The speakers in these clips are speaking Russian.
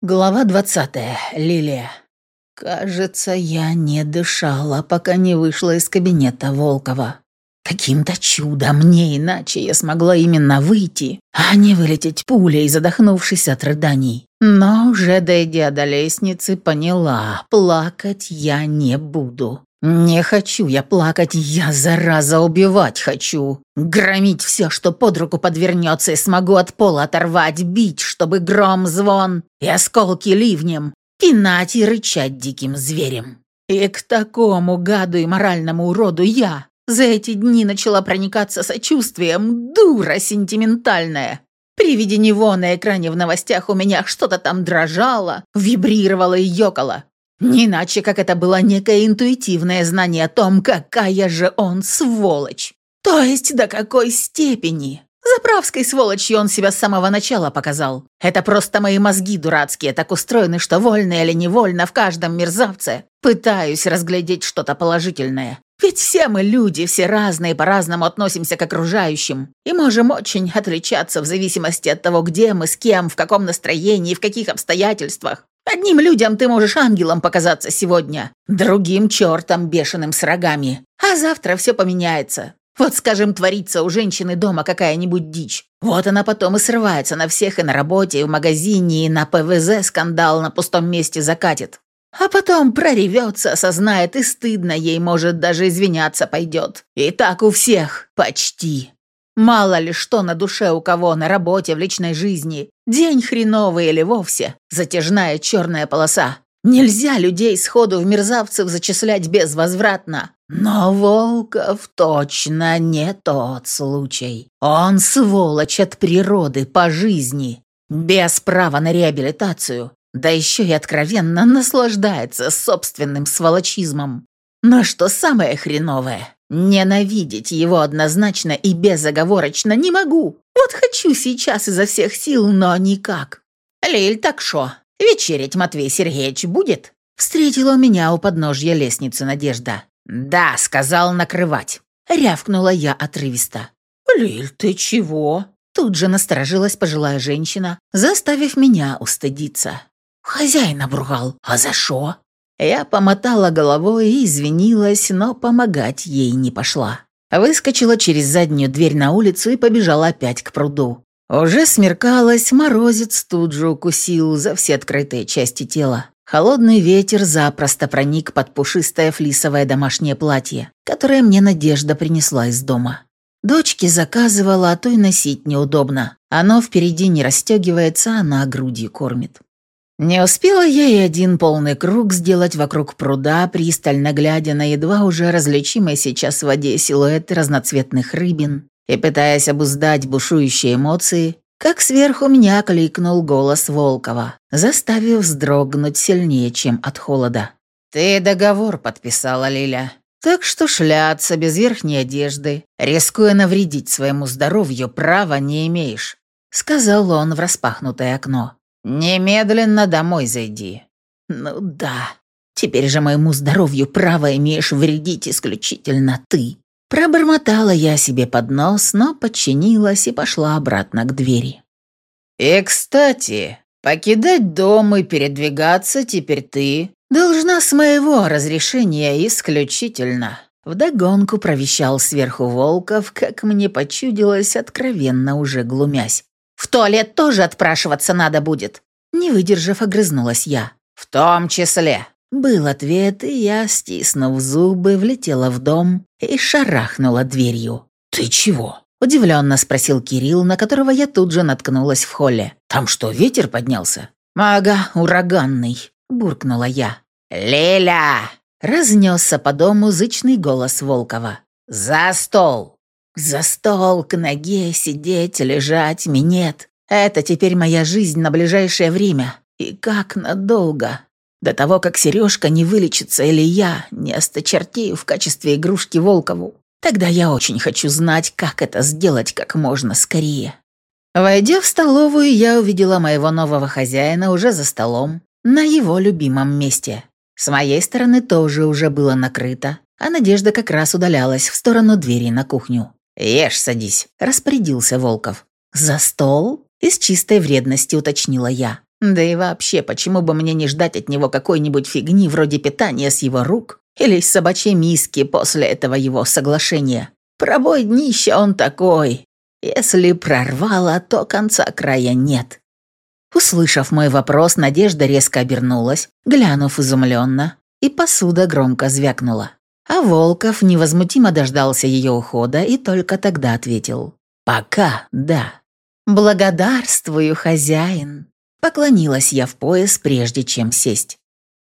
Глава двадцатая. Лилия. Кажется, я не дышала, пока не вышла из кабинета Волкова. Каким-то чудом мне иначе я смогла именно выйти, а не вылететь пулей, задохнувшись от рыданий. Но уже дойдя до лестницы, поняла, плакать я не буду. «Не хочу я плакать, я, зараза, убивать хочу. Громить все, что под руку подвернется, и смогу от пола оторвать, бить, чтобы гром, звон и осколки ливнем, пинать и рычать диким зверем. И к такому гаду и моральному уроду я за эти дни начала проникаться сочувствием, дура сентиментальная. При виде него на экране в новостях у меня что-то там дрожало, вибрировало и ёкало. Не иначе, как это было некое интуитивное знание о том, какая же он сволочь. То есть до какой степени. Заправской сволочью он себя с самого начала показал. Это просто мои мозги дурацкие так устроены, что вольно или невольно в каждом мерзавце пытаюсь разглядеть что-то положительное. Ведь все мы люди, все разные, по-разному относимся к окружающим и можем очень отличаться в зависимости от того, где мы, с кем, в каком настроении, в каких обстоятельствах. Одним людям ты можешь ангелом показаться сегодня, другим чертом бешеным с рогами. А завтра все поменяется. Вот, скажем, творится у женщины дома какая-нибудь дичь. Вот она потом и срывается на всех и на работе, и в магазине, и на ПВЗ скандал на пустом месте закатит. А потом проревется, осознает, и стыдно ей, может, даже извиняться пойдет. И так у всех. Почти. Мало ли что на душе у кого, на работе, в личной жизни. День хреновый или вовсе. Затяжная черная полоса. Нельзя людей сходу в мерзавцев зачислять безвозвратно. Но Волков точно не тот случай. Он сволочь от природы по жизни. Без права на реабилитацию. Да еще и откровенно наслаждается собственным сволочизмом. Но что самое хреновое, Ненавидеть его однозначно и безоговорочно не могу. Вот хочу сейчас изо всех сил, но никак. «Лиль, так шо, вечерить Матвей Сергеевич будет?» Встретила меня у подножья лестницы Надежда. «Да», — сказал накрывать. Рявкнула я отрывисто. «Лиль, ты чего?» Тут же насторожилась пожилая женщина, заставив меня устыдиться. «Хозяин обругал. А за шо?» Я помотала головой и извинилась, но помогать ей не пошла. Выскочила через заднюю дверь на улицу и побежала опять к пруду. Уже смеркалось, морозец тут же укусил за все открытые части тела. Холодный ветер запросто проник под пушистое флисовое домашнее платье, которое мне Надежда принесла из дома. Дочке заказывала, а то и носить неудобно. Оно впереди не расстегивается, а на груди кормит. Не успела я и один полный круг сделать вокруг пруда, пристально глядя на едва уже различимые сейчас в воде силуэты разноцветных рыбин и пытаясь обуздать бушующие эмоции, как сверху меня кликнул голос Волкова, заставив вздрогнуть сильнее, чем от холода. «Ты договор подписала, Лиля. Так что шляться без верхней одежды, рискуя навредить своему здоровью, права не имеешь», сказал он в распахнутое окно. «Немедленно домой зайди». «Ну да, теперь же моему здоровью право имеешь вредить исключительно ты». Пробормотала я себе под нос, но подчинилась и пошла обратно к двери. «И, кстати, покидать дом и передвигаться теперь ты должна с моего разрешения исключительно». Вдогонку провещал сверху Волков, как мне почудилось, откровенно уже глумясь. В туалет тоже отпрашиваться надо будет». Не выдержав, огрызнулась я. «В том числе». Был ответ, и я, стиснув зубы, влетела в дом и шарахнула дверью. «Ты чего?» – удивленно спросил Кирилл, на которого я тут же наткнулась в холле. «Там что, ветер поднялся?» «Ага, ураганный», – буркнула я. «Леля!» – разнесся по дому зычный голос Волкова. «За стол!» За стол, к ноге, сидеть, лежать, минет. Это теперь моя жизнь на ближайшее время. И как надолго. До того, как Сережка не вылечится или я не осточертею в качестве игрушки Волкову. Тогда я очень хочу знать, как это сделать как можно скорее. Войдя в столовую, я увидела моего нового хозяина уже за столом, на его любимом месте. С моей стороны тоже уже было накрыто, а Надежда как раз удалялась в сторону двери на кухню. «Ешь, садись», – распорядился Волков. «За стол?» – из чистой вредности уточнила я. Да и вообще, почему бы мне не ждать от него какой-нибудь фигни вроде питания с его рук или из собачьей миски после этого его соглашения? Пробой днища он такой. Если прорвало, то конца края нет. Услышав мой вопрос, Надежда резко обернулась, глянув изумленно, и посуда громко звякнула. А Волков невозмутимо дождался ее ухода и только тогда ответил. «Пока, да». «Благодарствую, хозяин», — поклонилась я в пояс, прежде чем сесть.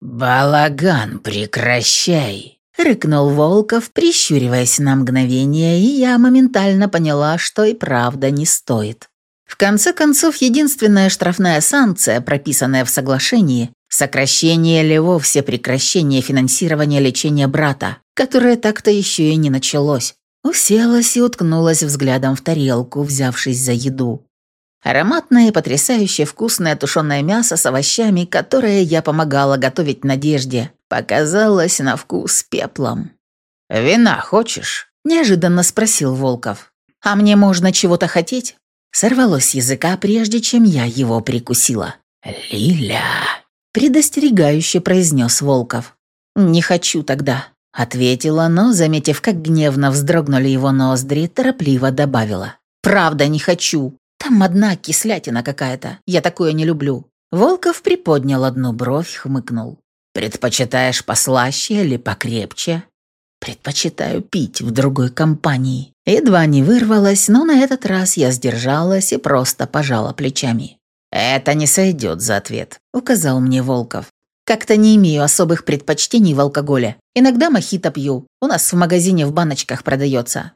«Балаган, прекращай!» — рыкнул Волков, прищуриваясь на мгновение, и я моментально поняла, что и правда не стоит. В конце концов, единственная штрафная санкция, прописанная в соглашении, сокращение или вовсе прекращение финансирования лечения брата, которое так-то еще и не началось. Уселась и уткнулась взглядом в тарелку, взявшись за еду. Ароматное и потрясающе вкусное тушеное мясо с овощами, которое я помогала готовить Надежде, показалось на вкус пеплом. «Вина хочешь?» – неожиданно спросил Волков. «А мне можно чего-то хотеть?» Сорвалось с языка, прежде чем я его прикусила. «Лиля!» – предостерегающе произнес Волков. «Не хочу тогда», – ответила, но, заметив, как гневно вздрогнули его ноздри, торопливо добавила. «Правда не хочу. Там одна кислятина какая-то. Я такое не люблю». Волков приподнял одну бровь, хмыкнул. «Предпочитаешь послаще или покрепче?» «Предпочитаю пить в другой компании». Едва не вырвалась, но на этот раз я сдержалась и просто пожала плечами. «Это не сойдет за ответ», — указал мне Волков. «Как-то не имею особых предпочтений в алкоголе. Иногда мохито пью. У нас в магазине в баночках продается».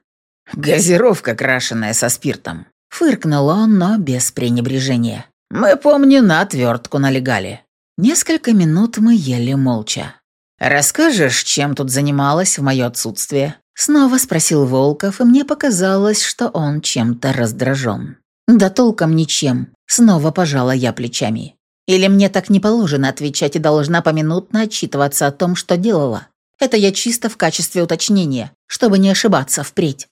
«Газировка, крашеная со спиртом», — фыркнул он, но без пренебрежения. «Мы, помню, на отвертку налегали». Несколько минут мы ели молча. «Расскажешь, чем тут занималась в мое отсутствие?» Снова спросил Волков, и мне показалось, что он чем-то раздражен. «Да толком ничем», — снова пожала я плечами. «Или мне так не положено отвечать и должна поминутно отчитываться о том, что делала? Это я чисто в качестве уточнения, чтобы не ошибаться впредь».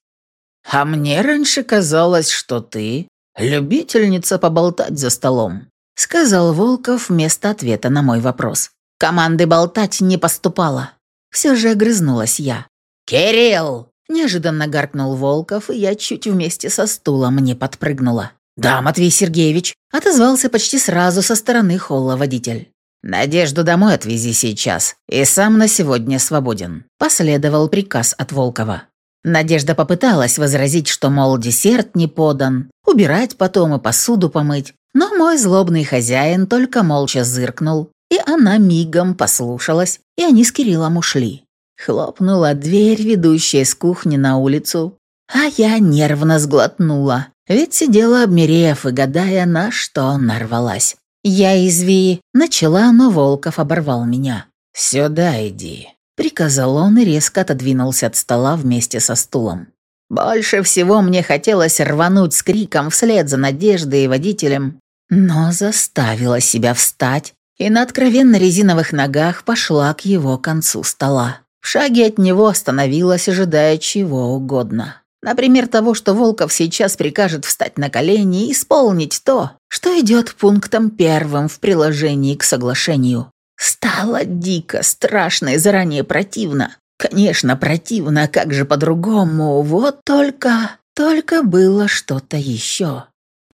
«А мне раньше казалось, что ты любительница поболтать за столом», — сказал Волков вместо ответа на мой вопрос. «Команды болтать не поступало». Все же огрызнулась я. «Кирилл!» – неожиданно гаркнул Волков, и я чуть вместе со стулом не подпрыгнула. «Да, Матвей Сергеевич», – отозвался почти сразу со стороны холла водитель. «Надежду домой отвези сейчас, и сам на сегодня свободен», – последовал приказ от Волкова. Надежда попыталась возразить, что, мол, десерт не подан, убирать потом и посуду помыть, но мой злобный хозяин только молча зыркнул, и она мигом послушалась, и они с Кириллом ушли. Хлопнула дверь, ведущая с кухни на улицу, а я нервно сглотнула, ведь сидела обмерев и гадая, на что нарвалась. Я изви начала, но Волков оборвал меня. «Сюда иди», — приказал он и резко отодвинулся от стола вместе со стулом. Больше всего мне хотелось рвануть с криком вслед за Надеждой и водителем, но заставила себя встать и на откровенно резиновых ногах пошла к его концу стола. В шаге от него остановилась, ожидая чего угодно. Например, того, что Волков сейчас прикажет встать на колени и исполнить то, что идет пунктом первым в приложении к соглашению. Стало дико, страшно и заранее противно. Конечно, противно, как же по-другому, вот только... Только было что-то еще.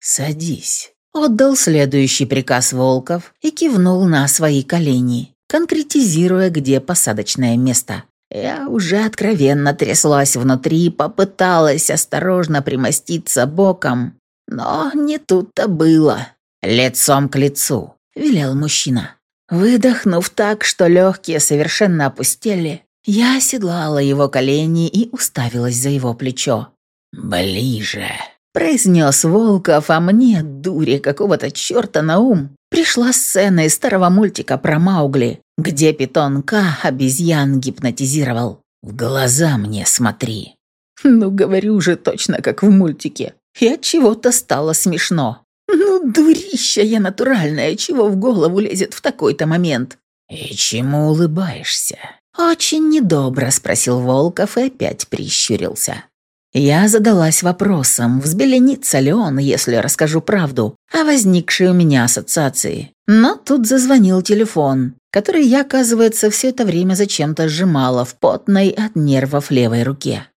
«Садись», — отдал следующий приказ Волков и кивнул на свои колени конкретизируя, где посадочное место. Я уже откровенно тряслась внутри, попыталась осторожно примоститься боком, но не тут-то было. «Лицом к лицу», — велел мужчина. Выдохнув так, что легкие совершенно опустели, я оседлала его колени и уставилась за его плечо. «Ближе», — произнес Волков, а мне, дуре какого-то черта на ум, Пришла сцена из старого мультика про Маугли, где питонка обезьян гипнотизировал. «В глаза мне смотри». Ну, говорю же точно, как в мультике. И от чего-то стало смешно. Ну, дурища я натуральная, чего в голову лезет в такой-то момент. «И чему улыбаешься?» «Очень недобро», — спросил Волков и опять прищурился. Я задалась вопросом, взбеленится ли он, если расскажу правду о возникшей у меня ассоциации. Но тут зазвонил телефон, который я, оказывается, все это время зачем-то сжимала в потной от нервов левой руке.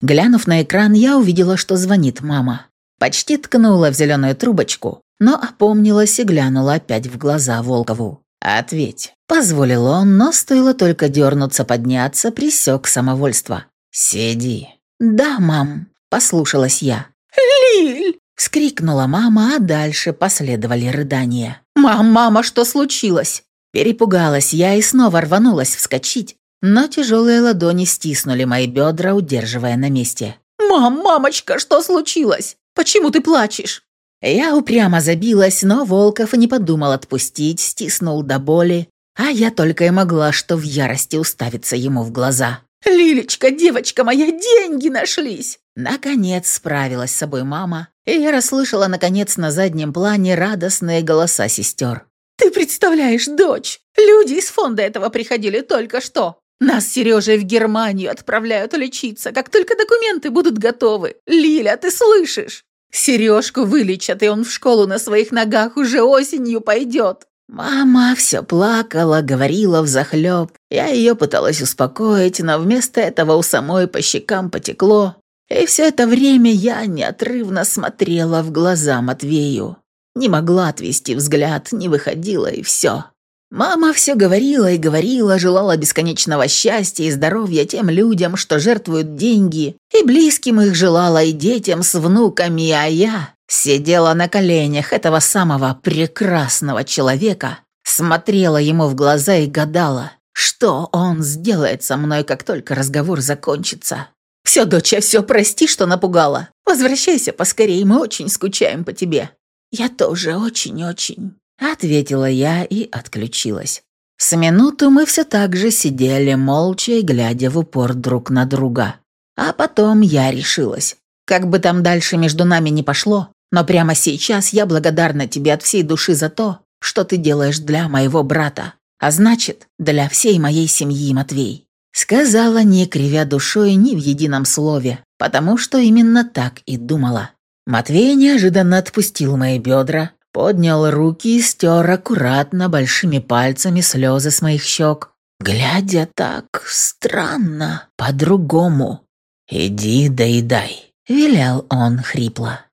Глянув на экран, я увидела, что звонит мама. Почти ткнула в зеленую трубочку, но опомнилась и глянула опять в глаза Волкову. «Ответь», — позволил он, но стоило только дернуться подняться, присек самовольство. «Сиди». «Да, мам», — послушалась я. «Лиль!» — вскрикнула мама, а дальше последовали рыдания. «Мам, мама, что случилось?» Перепугалась я и снова рванулась вскочить, но тяжелые ладони стиснули мои бедра, удерживая на месте. «Мам, мамочка, что случилось? Почему ты плачешь?» Я упрямо забилась, но Волков не подумал отпустить, стиснул до боли, а я только и могла что в ярости уставиться ему в глаза. «Лилечка, девочка моя, деньги нашлись!» Наконец справилась с собой мама, и я расслышала, наконец, на заднем плане радостные голоса сестер. «Ты представляешь, дочь, люди из фонда этого приходили только что. Нас с Сережей в Германию отправляют лечиться, как только документы будут готовы. Лиля, ты слышишь? Сережку вылечат, и он в школу на своих ногах уже осенью пойдет. Мама все плакала, говорила взахлеб. Я ее пыталась успокоить, но вместо этого у самой по щекам потекло. И все это время я неотрывно смотрела в глаза Матвею. Не могла отвести взгляд, не выходила, и все. Мама все говорила и говорила, желала бесконечного счастья и здоровья тем людям, что жертвуют деньги, и близким их желала и детям с внуками, а я сидела на коленях этого самого прекрасного человека, смотрела ему в глаза и гадала, что он сделает со мной, как только разговор закончится. «Все, доча, все, прости, что напугала. Возвращайся поскорее, мы очень скучаем по тебе». «Я тоже очень-очень». Ответила я и отключилась. С минуту мы все так же сидели молча и глядя в упор друг на друга. А потом я решилась. Как бы там дальше между нами не пошло, но прямо сейчас я благодарна тебе от всей души за то, что ты делаешь для моего брата, а значит, для всей моей семьи, Матвей. Сказала, не кривя душой ни в едином слове, потому что именно так и думала. Матвей неожиданно отпустил мои бедра, поднял руки и стер аккуратно большими пальцами слезы с моих щек, глядя так странно, по-другому. «Иди доедай», — велел он хрипло.